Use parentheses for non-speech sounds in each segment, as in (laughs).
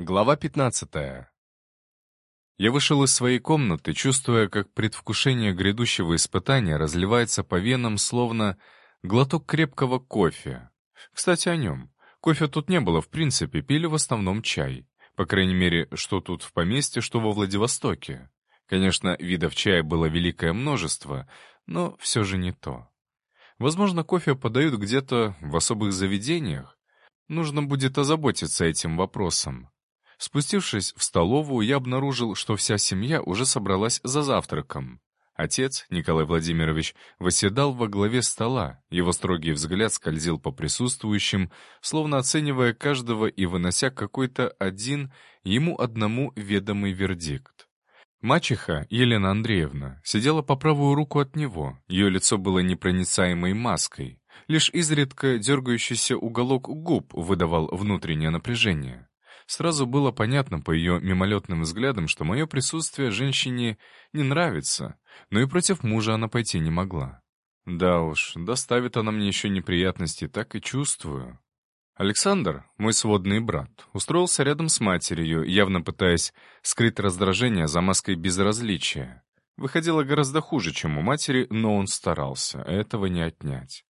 Глава 15. Я вышел из своей комнаты, чувствуя, как предвкушение грядущего испытания разливается по венам, словно глоток крепкого кофе. Кстати, о нем. Кофе тут не было в принципе, пили в основном чай. По крайней мере, что тут в поместье, что во Владивостоке. Конечно, видов чая было великое множество, но все же не то. Возможно, кофе подают где-то в особых заведениях. Нужно будет озаботиться этим вопросом. Спустившись в столовую, я обнаружил, что вся семья уже собралась за завтраком. Отец, Николай Владимирович, восседал во главе стола, его строгий взгляд скользил по присутствующим, словно оценивая каждого и вынося какой-то один, ему одному ведомый вердикт. Мачеха, Елена Андреевна, сидела по правую руку от него, ее лицо было непроницаемой маской, лишь изредка дергающийся уголок губ выдавал внутреннее напряжение. Сразу было понятно по ее мимолетным взглядам, что мое присутствие женщине не нравится, но и против мужа она пойти не могла. Да уж, доставит она мне еще неприятности, так и чувствую. Александр, мой сводный брат, устроился рядом с матерью, явно пытаясь скрыть раздражение за маской безразличия. Выходило гораздо хуже, чем у матери, но он старался, этого не отнять.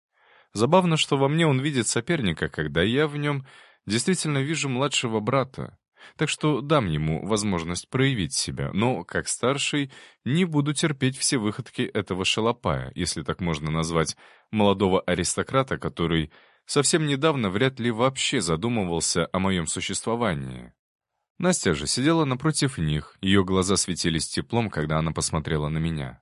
Забавно, что во мне он видит соперника, когда я в нем Действительно вижу младшего брата, так что дам ему возможность проявить себя, но, как старший, не буду терпеть все выходки этого шалопая, если так можно назвать, молодого аристократа, который совсем недавно вряд ли вообще задумывался о моем существовании. Настя же сидела напротив них, ее глаза светились теплом, когда она посмотрела на меня.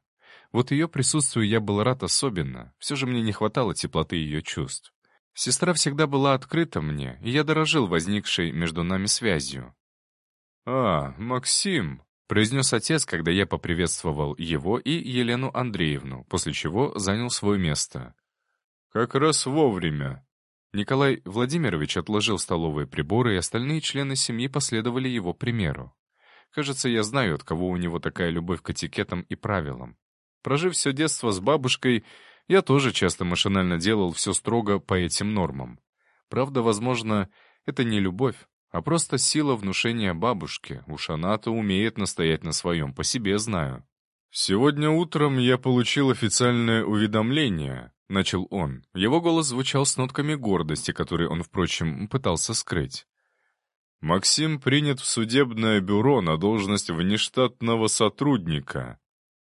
Вот ее присутствию я был рад особенно, все же мне не хватало теплоты ее чувств. Сестра всегда была открыта мне, и я дорожил возникшей между нами связью. «А, Максим», — произнес отец, когда я поприветствовал его и Елену Андреевну, после чего занял свое место. «Как раз вовремя». Николай Владимирович отложил столовые приборы, и остальные члены семьи последовали его примеру. Кажется, я знаю, от кого у него такая любовь к этикетам и правилам. Прожив все детство с бабушкой, я тоже часто машинально делал все строго по этим нормам. Правда, возможно, это не любовь, а просто сила внушения бабушки. Уж она-то умеет настоять на своем, по себе знаю. «Сегодня утром я получил официальное уведомление», — начал он. Его голос звучал с нотками гордости, которые он, впрочем, пытался скрыть. «Максим принят в судебное бюро на должность внештатного сотрудника.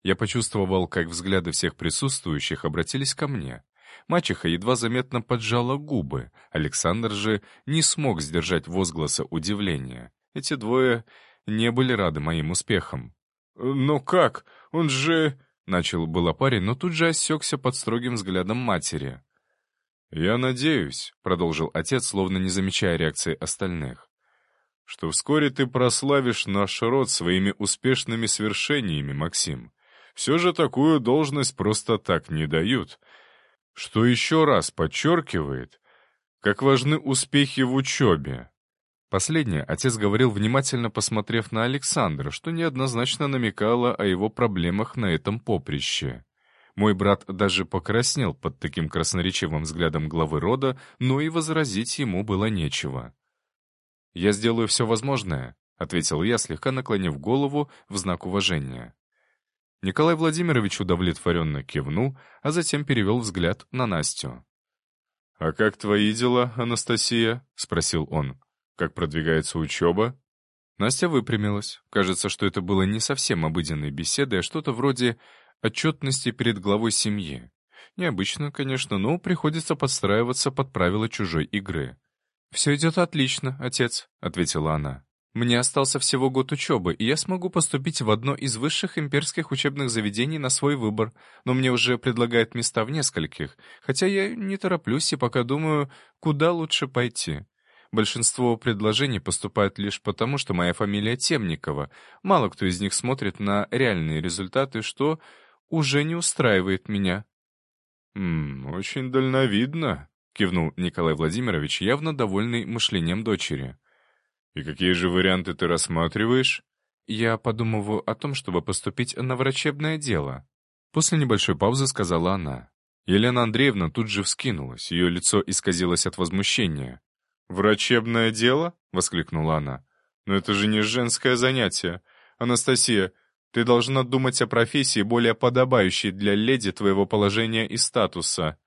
Я почувствовал, как взгляды всех присутствующих обратились ко мне. Мачеха едва заметно поджала губы, Александр же не смог сдержать возгласа удивления. Эти двое не были рады моим успехам. «Но как? Он же...» — начал было парень, но тут же осекся под строгим взглядом матери. «Я надеюсь», — продолжил отец, словно не замечая реакции остальных, «что вскоре ты прославишь наш род своими успешными свершениями, Максим. Все же такую должность просто так не дают. Что еще раз подчеркивает, как важны успехи в учебе. Последнее отец говорил, внимательно посмотрев на Александра, что неоднозначно намекало о его проблемах на этом поприще. Мой брат даже покраснел под таким красноречивым взглядом главы рода, но и возразить ему было нечего. «Я сделаю все возможное», — ответил я, слегка наклонив голову в знак уважения. Николай Владимирович удовлетворенно кивнул, а затем перевел взгляд на Настю. «А как твои дела, Анастасия?» — спросил он. «Как продвигается учеба?» Настя выпрямилась. Кажется, что это было не совсем обыденной беседой, а что-то вроде отчетности перед главой семьи. Необычно, конечно, но приходится подстраиваться под правила чужой игры. «Все идет отлично, отец», — ответила она. Мне остался всего год учебы, и я смогу поступить в одно из высших имперских учебных заведений на свой выбор, но мне уже предлагают места в нескольких, хотя я не тороплюсь и пока думаю, куда лучше пойти. Большинство предложений поступают лишь потому, что моя фамилия Темникова. Мало кто из них смотрит на реальные результаты, что уже не устраивает меня. «М -м, «Очень дальновидно», — кивнул Николай Владимирович, явно довольный мышлением дочери. «И какие же варианты ты рассматриваешь?» «Я подумываю о том, чтобы поступить на врачебное дело». После небольшой паузы сказала она. Елена Андреевна тут же вскинулась, ее лицо исказилось от возмущения. «Врачебное дело?» — воскликнула она. «Но это же не женское занятие. Анастасия, ты должна думать о профессии, более подобающей для леди твоего положения и статуса».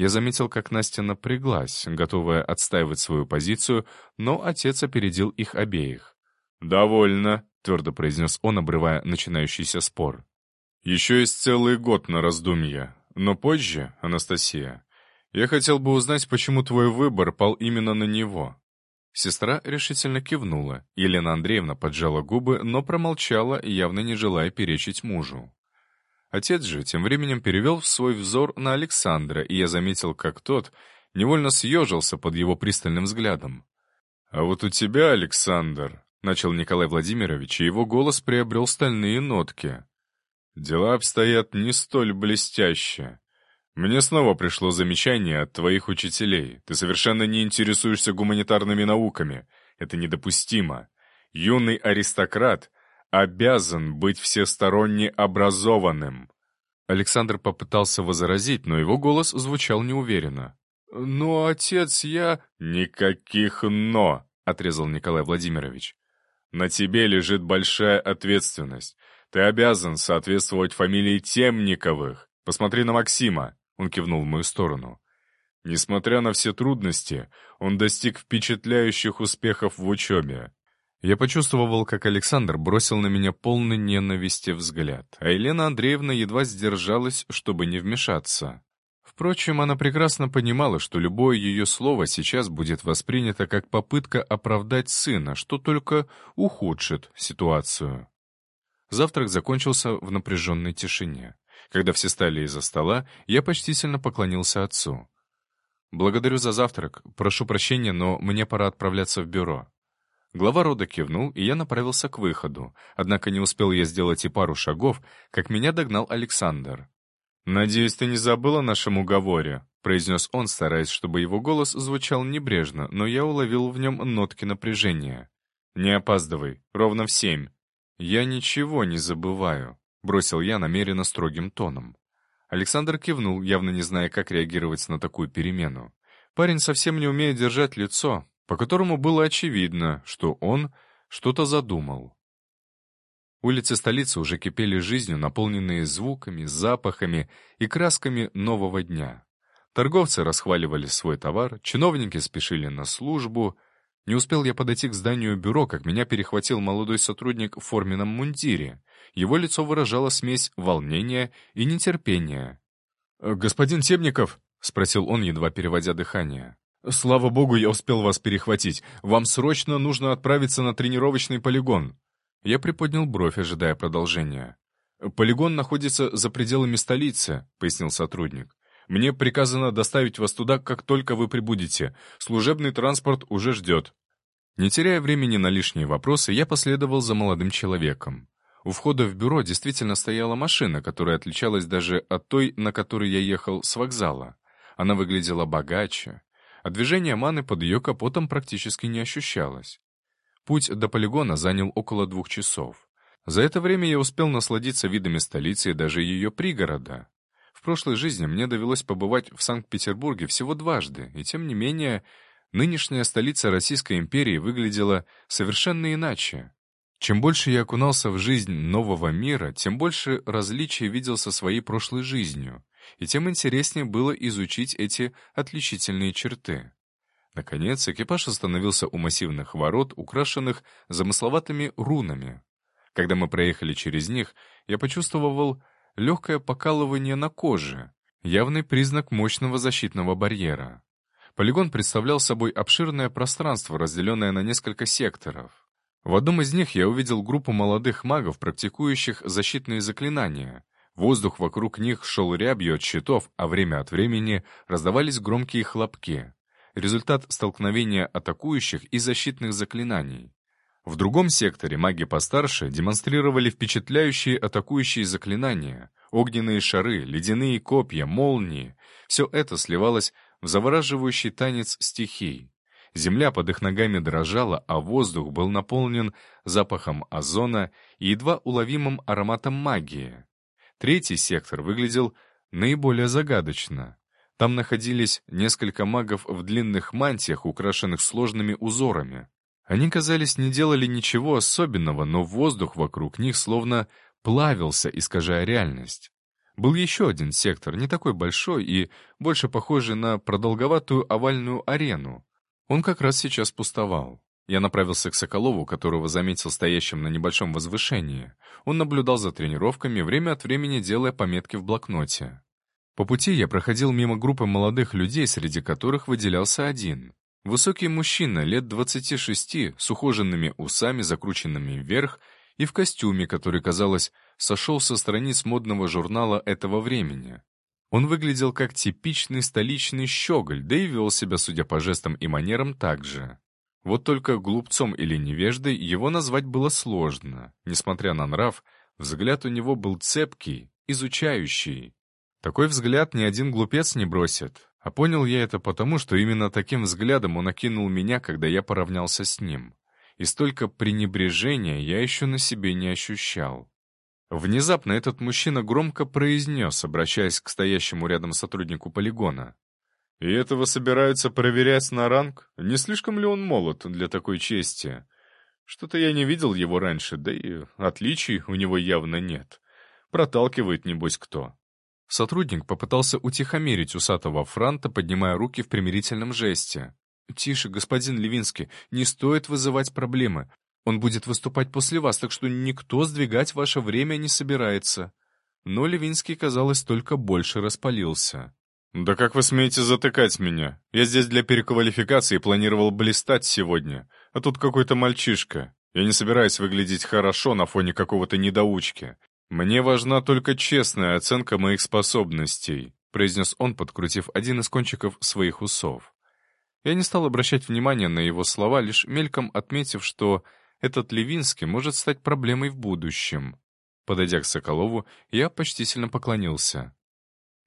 Я заметил, как Настя напряглась, готовая отстаивать свою позицию, но отец опередил их обеих. «Довольно», — твердо произнес он, обрывая начинающийся спор. «Еще есть целый год на раздумье. Но позже, Анастасия, я хотел бы узнать, почему твой выбор пал именно на него». Сестра решительно кивнула. Елена Андреевна поджала губы, но промолчала, явно не желая перечить мужу. Отец же тем временем перевел свой взор на Александра, и я заметил, как тот невольно съежился под его пристальным взглядом. «А вот у тебя, Александр», — начал Николай Владимирович, и его голос приобрел стальные нотки. «Дела обстоят не столь блестяще. Мне снова пришло замечание от твоих учителей. Ты совершенно не интересуешься гуманитарными науками. Это недопустимо. Юный аристократ обязан быть всесторонне образованным». Александр попытался возразить, но его голос звучал неуверенно. «Но, отец, я...» «Никаких «но», — отрезал Николай Владимирович. «На тебе лежит большая ответственность. Ты обязан соответствовать фамилии Темниковых. Посмотри на Максима», — он кивнул в мою сторону. Несмотря на все трудности, он достиг впечатляющих успехов в учебе. Я почувствовал, как Александр бросил на меня полный ненависти взгляд, а Елена Андреевна едва сдержалась, чтобы не вмешаться. Впрочем, она прекрасно понимала, что любое ее слово сейчас будет воспринято как попытка оправдать сына, что только ухудшит ситуацию. Завтрак закончился в напряженной тишине. Когда все стали из-за стола, я почтительно поклонился отцу. «Благодарю за завтрак. Прошу прощения, но мне пора отправляться в бюро». Глава рода кивнул, и я направился к выходу. Однако не успел я сделать и пару шагов, как меня догнал Александр. «Надеюсь, ты не забыл о нашем уговоре», — произнес он, стараясь, чтобы его голос звучал небрежно, но я уловил в нем нотки напряжения. «Не опаздывай, ровно в семь». «Я ничего не забываю», — бросил я намеренно строгим тоном. Александр кивнул, явно не зная, как реагировать на такую перемену. Парень совсем не умеет держать лицо, по которому было очевидно, что он что-то задумал. Улицы столицы уже кипели жизнью, наполненные звуками, запахами и красками нового дня. Торговцы расхваливали свой товар, чиновники спешили на службу. Не успел я подойти к зданию бюро, как меня перехватил молодой сотрудник в форменном мундире. Его лицо выражало смесь волнения и нетерпения. «Э, «Господин Темников?» — спросил он, едва переводя дыхание. «Слава богу, я успел вас перехватить. Вам срочно нужно отправиться на тренировочный полигон». Я приподнял бровь, ожидая продолжения. «Полигон находится за пределами столицы», — пояснил сотрудник. «Мне приказано доставить вас туда, как только вы прибудете. Служебный транспорт уже ждет». Не теряя времени на лишние вопросы, я последовал за молодым человеком. У входа в бюро действительно стояла машина, которая отличалась даже от той, на которой я ехал с вокзала. Она выглядела богаче, а движение маны под ее капотом практически не ощущалось. Путь до полигона занял около двух часов. За это время я успел насладиться видами столицы и даже ее пригорода. В прошлой жизни мне довелось побывать в Санкт-Петербурге всего дважды, и тем не менее нынешняя столица Российской империи выглядела совершенно иначе. Чем больше я окунался в жизнь нового мира, тем больше различий видел со своей прошлой жизнью, и тем интереснее было изучить эти отличительные черты. Наконец, экипаж остановился у массивных ворот, украшенных замысловатыми рунами. Когда мы проехали через них, я почувствовал легкое покалывание на коже, явный признак мощного защитного барьера. Полигон представлял собой обширное пространство, разделенное на несколько секторов. В одном из них я увидел группу молодых магов, практикующих защитные заклинания. Воздух вокруг них шел рябью от щитов, а время от времени раздавались громкие хлопки результат столкновения атакующих и защитных заклинаний. В другом секторе маги постарше демонстрировали впечатляющие атакующие заклинания, огненные шары, ледяные копья, молнии. Все это сливалось в завораживающий танец стихий. Земля под их ногами дрожала, а воздух был наполнен запахом озона и едва уловимым ароматом магии. Третий сектор выглядел наиболее загадочно. Там находились несколько магов в длинных мантиях, украшенных сложными узорами. Они, казались, не делали ничего особенного, но воздух вокруг них словно плавился, искажая реальность. Был еще один сектор, не такой большой и больше похожий на продолговатую овальную арену. Он как раз сейчас пустовал. Я направился к Соколову, которого заметил стоящим на небольшом возвышении. Он наблюдал за тренировками, время от времени делая пометки в блокноте. По пути я проходил мимо группы молодых людей, среди которых выделялся один. Высокий мужчина, лет 26, с ухоженными усами, закрученными вверх, и в костюме, который, казалось, сошел со страниц модного журнала этого времени. Он выглядел как типичный столичный щеголь, да и вел себя, судя по жестам и манерам, так же. Вот только глупцом или невеждой его назвать было сложно. Несмотря на нрав, взгляд у него был цепкий, изучающий. Такой взгляд ни один глупец не бросит. А понял я это потому, что именно таким взглядом он окинул меня, когда я поравнялся с ним. И столько пренебрежения я еще на себе не ощущал. Внезапно этот мужчина громко произнес, обращаясь к стоящему рядом сотруднику полигона. «И этого собираются проверять на ранг? Не слишком ли он молод для такой чести? Что-то я не видел его раньше, да и отличий у него явно нет. Проталкивает, небось, кто». Сотрудник попытался утихомирить усатого франта, поднимая руки в примирительном жесте. «Тише, господин Левинский, не стоит вызывать проблемы. Он будет выступать после вас, так что никто сдвигать ваше время не собирается». Но Левинский, казалось, только больше распалился. «Да как вы смеете затыкать меня? Я здесь для переквалификации планировал блистать сегодня, а тут какой-то мальчишка. Я не собираюсь выглядеть хорошо на фоне какого-то недоучки. Мне важна только честная оценка моих способностей», произнес он, подкрутив один из кончиков своих усов. Я не стал обращать внимания на его слова, лишь мельком отметив, что этот Левинский может стать проблемой в будущем. Подойдя к Соколову, я почтительно поклонился.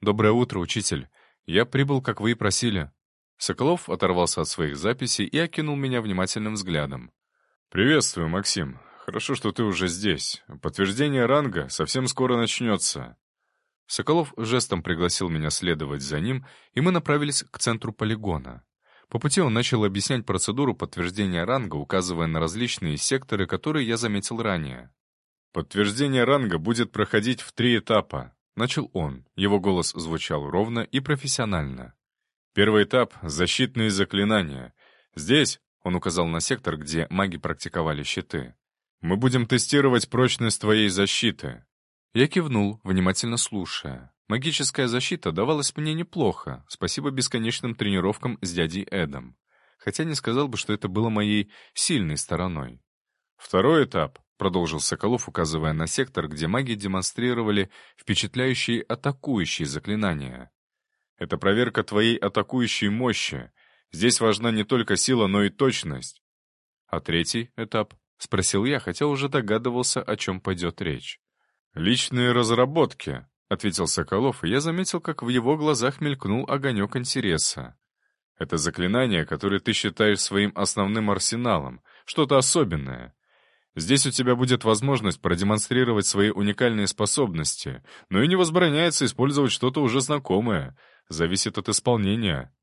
«Доброе утро, учитель. Я прибыл, как вы и просили». Соколов оторвался от своих записей и окинул меня внимательным взглядом. «Приветствую, Максим. Хорошо, что ты уже здесь. Подтверждение ранга совсем скоро начнется». Соколов жестом пригласил меня следовать за ним, и мы направились к центру полигона. По пути он начал объяснять процедуру подтверждения ранга, указывая на различные секторы, которые я заметил ранее. «Подтверждение ранга будет проходить в три этапа. Начал он. Его голос звучал ровно и профессионально. Первый этап — защитные заклинания. Здесь, он указал на сектор, где маги практиковали щиты. Мы будем тестировать прочность твоей защиты. Я кивнул, внимательно слушая. Магическая защита давалась мне неплохо, спасибо бесконечным тренировкам с дядей Эдом. Хотя не сказал бы, что это было моей сильной стороной. Второй этап — продолжил Соколов, указывая на сектор, где маги демонстрировали впечатляющие атакующие заклинания. «Это проверка твоей атакующей мощи. Здесь важна не только сила, но и точность». «А третий этап?» — спросил я, хотя уже догадывался, о чем пойдет речь. «Личные разработки», — ответил Соколов, и я заметил, как в его глазах мелькнул огонек интереса. «Это заклинание, которое ты считаешь своим основным арсеналом, что-то особенное. Здесь у тебя будет возможность продемонстрировать свои уникальные способности, но и не возбраняется использовать что-то уже знакомое. Зависит от исполнения».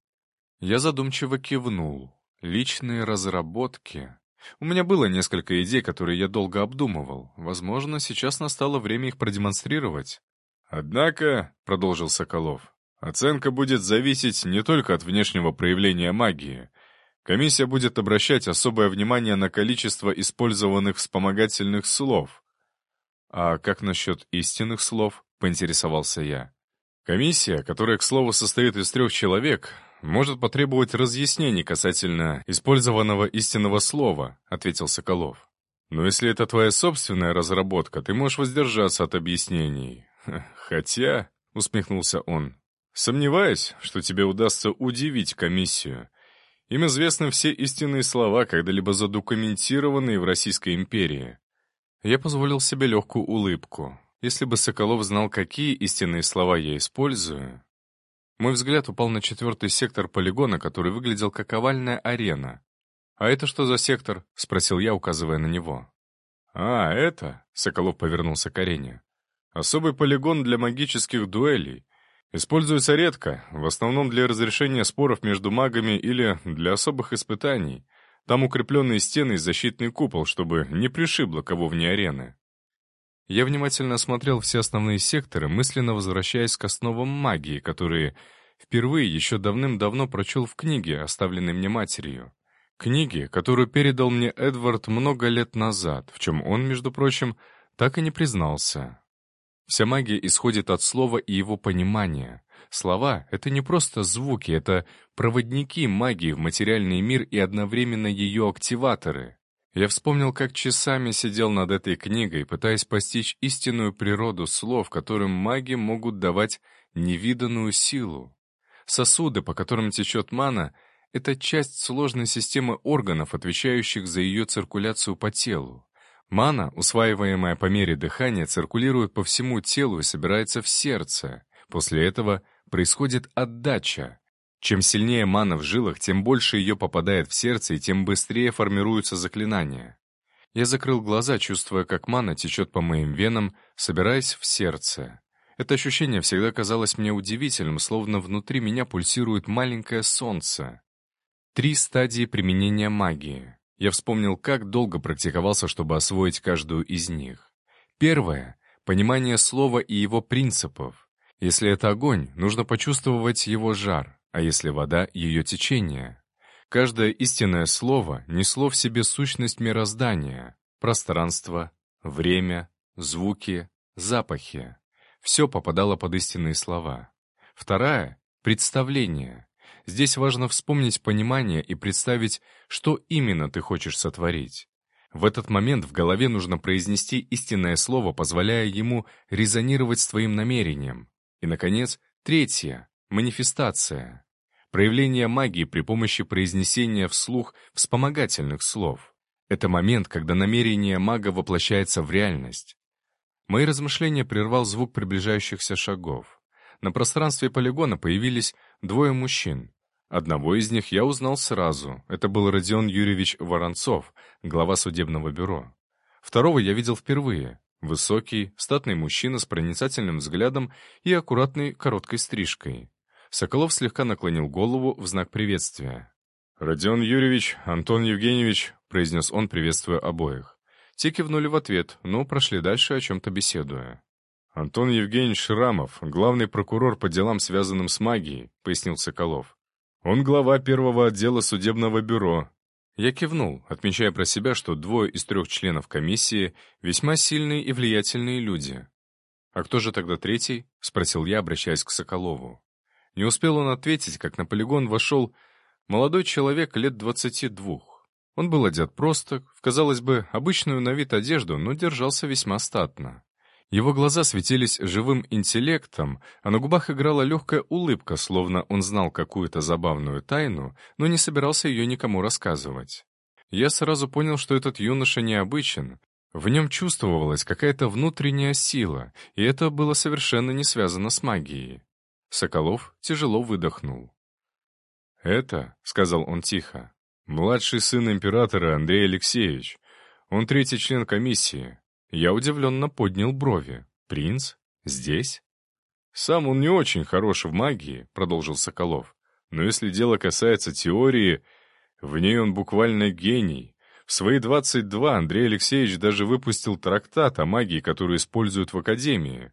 Я задумчиво кивнул. Личные разработки. У меня было несколько идей, которые я долго обдумывал. Возможно, сейчас настало время их продемонстрировать. «Однако», — продолжил Соколов, — «оценка будет зависеть не только от внешнего проявления магии, Комиссия будет обращать особое внимание на количество использованных вспомогательных слов. «А как насчет истинных слов?» — поинтересовался я. Комиссия, которая, к слову, состоит из трех человек, может потребовать разъяснений касательно использованного истинного слова, ответил Соколов. Но если это твоя собственная разработка, ты можешь воздержаться от объяснений. (laughs) Хотя, усмехнулся он, сомневаюсь, что тебе удастся удивить комиссию. Им известны все истинные слова, когда-либо задокументированные в Российской империи. Я позволил себе легкую улыбку. Если бы Соколов знал, какие истинные слова я использую... Мой взгляд упал на четвертый сектор полигона, который выглядел как овальная арена. «А это что за сектор?» — спросил я, указывая на него. «А, это...» — Соколов повернулся к арене. «Особый полигон для магических дуэлей. Используется редко, в основном для разрешения споров между магами или для особых испытаний. Там укрепленные стены и защитный купол, чтобы не пришибло кого вне арены. Я внимательно осмотрел все основные секторы, мысленно возвращаясь к основам магии, которые впервые еще давным-давно прочел в книге, оставленной мне матерью. Книге, которую передал мне Эдвард много лет назад, в чем он, между прочим, так и не признался. Вся магия исходит от слова и его понимания. Слова — это не просто звуки, это проводники магии в материальный мир и одновременно ее активаторы. Я вспомнил, как часами сидел над этой книгой, пытаясь постичь истинную природу слов, которым маги могут давать невиданную силу. Сосуды, по которым течет мана, — это часть сложной системы органов, отвечающих за ее циркуляцию по телу. Мана, усваиваемая по мере дыхания, циркулирует по всему телу и собирается в сердце. После этого происходит отдача. Чем сильнее мана в жилах, тем больше ее попадает в сердце, и тем быстрее формируются заклинания. Я закрыл глаза, чувствуя, как мана течет по моим венам, собираясь в сердце. Это ощущение всегда казалось мне удивительным, словно внутри меня пульсирует маленькое солнце. Три стадии применения магии. Я вспомнил, как долго практиковался, чтобы освоить каждую из них. Первое — понимание слова и его принципов. Если это огонь, нужно почувствовать его жар а если вода — ее течение. Каждое истинное слово несло в себе сущность мироздания, пространство, время, звуки, запахи. Все попадало под истинные слова. Вторая — представление. Здесь важно вспомнить понимание и представить, что именно ты хочешь сотворить. В этот момент в голове нужно произнести истинное слово, позволяя ему резонировать с твоим намерением. И, наконец, третье Манифестация. Проявление магии при помощи произнесения вслух вспомогательных слов. Это момент, когда намерение мага воплощается в реальность. Мои размышления прервал звук приближающихся шагов. На пространстве полигона появились двое мужчин. Одного из них я узнал сразу. Это был Родион Юрьевич Воронцов, глава судебного бюро. Второго я видел впервые. Высокий, статный мужчина с проницательным взглядом и аккуратной короткой стрижкой. Соколов слегка наклонил голову в знак приветствия. «Родион Юрьевич, Антон Евгеньевич», — произнес он, приветствуя обоих. Те кивнули в ответ, но прошли дальше, о чем-то беседуя. «Антон Евгеньевич Шрамов, главный прокурор по делам, связанным с магией», — пояснил Соколов. «Он глава первого отдела судебного бюро». Я кивнул, отмечая про себя, что двое из трех членов комиссии весьма сильные и влиятельные люди. «А кто же тогда третий?» — спросил я, обращаясь к Соколову. Не успел он ответить, как на полигон вошел молодой человек лет двадцати двух. Он был одет просто, в, казалось бы, обычную на вид одежду, но держался весьма статно. Его глаза светились живым интеллектом, а на губах играла легкая улыбка, словно он знал какую-то забавную тайну, но не собирался ее никому рассказывать. Я сразу понял, что этот юноша необычен. В нем чувствовалась какая-то внутренняя сила, и это было совершенно не связано с магией. Соколов тяжело выдохнул. «Это, — сказал он тихо, — младший сын императора Андрей Алексеевич. Он третий член комиссии. Я удивленно поднял брови. Принц? Здесь?» «Сам он не очень хорош в магии», — продолжил Соколов. «Но если дело касается теории, в ней он буквально гений. В свои 22 Андрей Алексеевич даже выпустил трактат о магии, которую используют в Академии.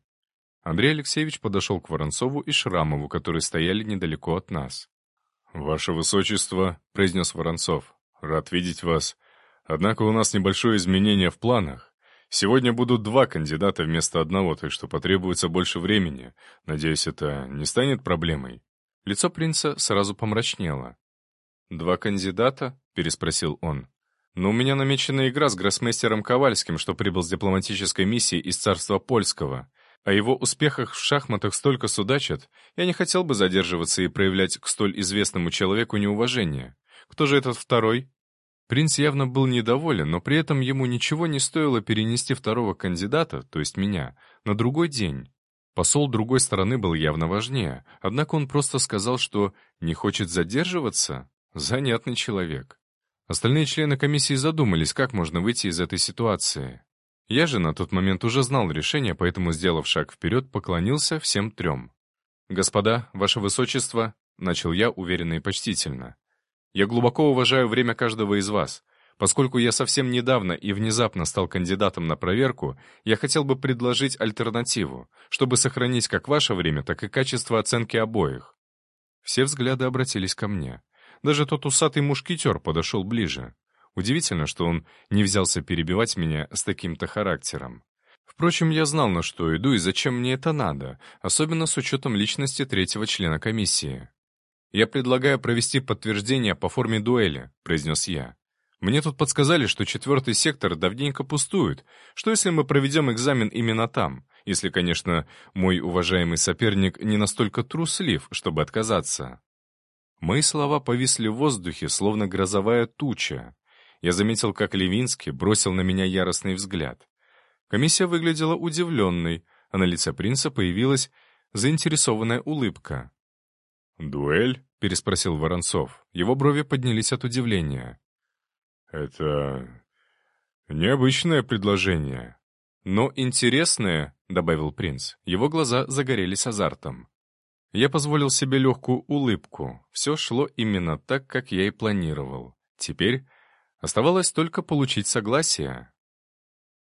Андрей Алексеевич подошел к Воронцову и Шрамову, которые стояли недалеко от нас. «Ваше Высочество», — произнес Воронцов, — «рад видеть вас. Однако у нас небольшое изменение в планах. Сегодня будут два кандидата вместо одного, так что потребуется больше времени. Надеюсь, это не станет проблемой». Лицо принца сразу помрачнело. «Два кандидата?» — переспросил он. «Но у меня намечена игра с гроссмейстером Ковальским, что прибыл с дипломатической миссией из царства польского. О его успехах в шахматах столько судачат, я не хотел бы задерживаться и проявлять к столь известному человеку неуважение. Кто же этот второй? Принц явно был недоволен, но при этом ему ничего не стоило перенести второго кандидата, то есть меня, на другой день. Посол другой стороны был явно важнее, однако он просто сказал, что не хочет задерживаться. Занятный человек. Остальные члены комиссии задумались, как можно выйти из этой ситуации. Я же на тот момент уже знал решение, поэтому, сделав шаг вперед, поклонился всем трем. «Господа, ваше высочество», — начал я уверенно и почтительно. Я глубоко уважаю время каждого из вас. Поскольку я совсем недавно и внезапно стал кандидатом на проверку, я хотел бы предложить альтернативу, чтобы сохранить как ваше время, так и качество оценки обоих. Все взгляды обратились ко мне. Даже тот усатый мушкетер подошел ближе. Удивительно, что он не взялся перебивать меня с таким-то характером. Впрочем, я знал, на что иду и зачем мне это надо, особенно с учетом личности третьего члена комиссии. «Я предлагаю провести подтверждение по форме дуэли», — произнес я. «Мне тут подсказали, что четвертый сектор давненько пустует. Что если мы проведем экзамен именно там? Если, конечно, мой уважаемый соперник не настолько труслив, чтобы отказаться». Мои слова повисли в воздухе, словно грозовая туча. Я заметил, как Левинский бросил на меня яростный взгляд. Комиссия выглядела удивленной, а на лице принца появилась заинтересованная улыбка. «Дуэль?» — переспросил Воронцов. Его брови поднялись от удивления. «Это необычное предложение». «Но интересное», — добавил принц. Его глаза загорелись азартом. Я позволил себе легкую улыбку. Все шло именно так, как я и планировал. Теперь оставалось только получить согласие.